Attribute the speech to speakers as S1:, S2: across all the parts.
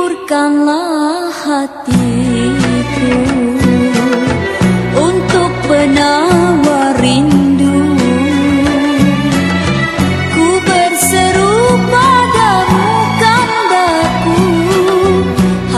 S1: Hiburkanlah hatiku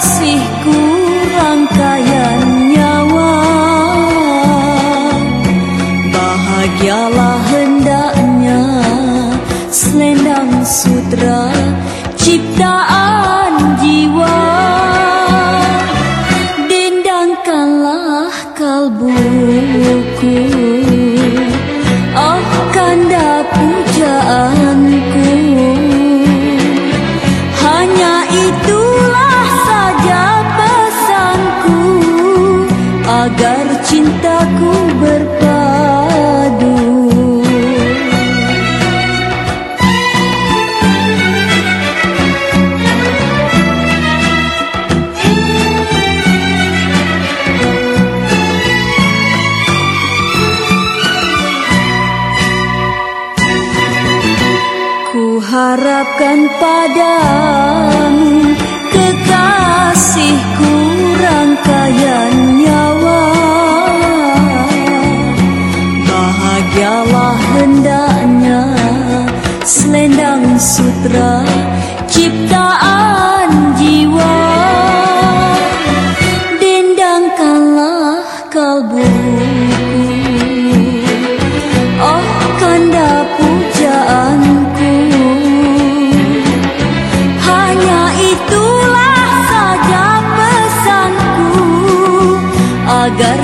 S1: kekasihku rangkaian nyawa. Bahagialah hendaknya selendang sutra ciptaan jiwa. Dendangkanlah kalbuku agar cintaku berpadu. Ku harapkan padamu sutra ciptaan jiwa. Dendangkanlah kalbuku Oh kanda pujaanku. Hanya itulah saja pesanku. Agar